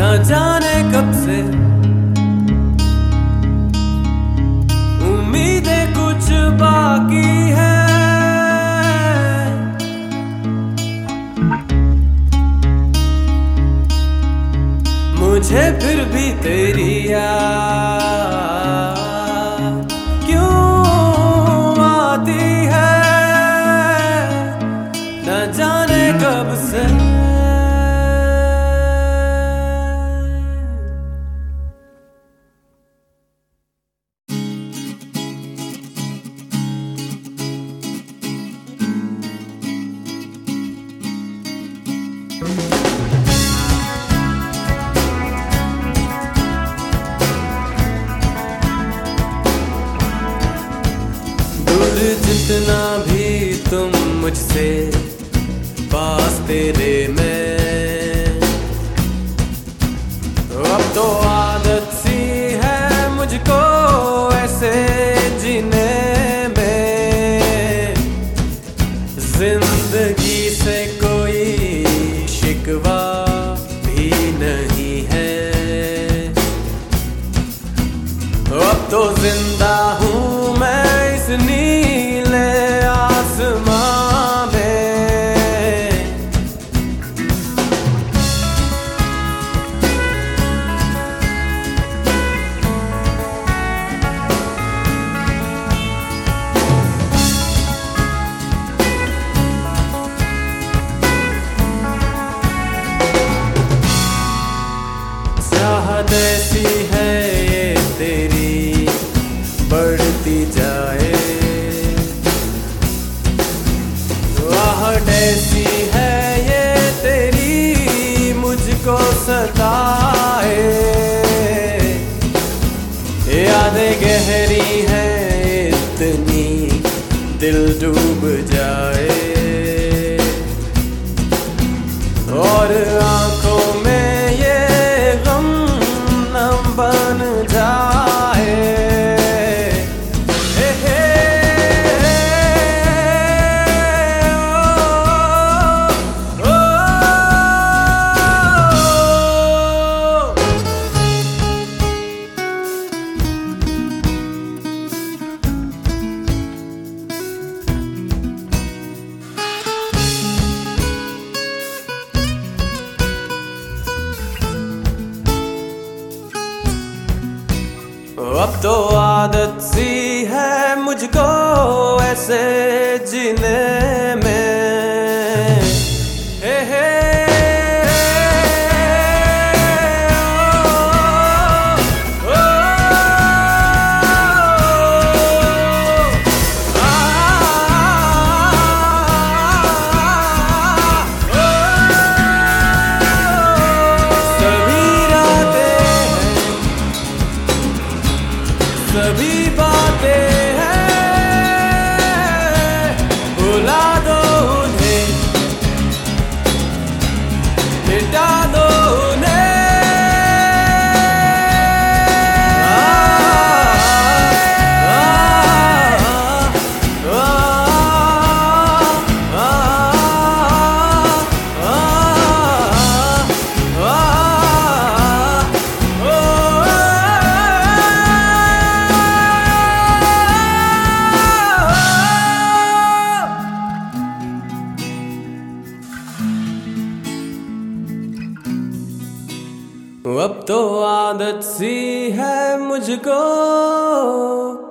न जाने कब से। उम्मीदें कुछ बाकी है। मुझे फिर भी तेरी याद। दूर जितना भी तुम मुझसे पास तेरे में अब तो गहरी है इतनी दिल डूब जाए। और आँखों अब तो आदत सी है मुझको ऐसे जीने अब तो आदत सी है मुझको।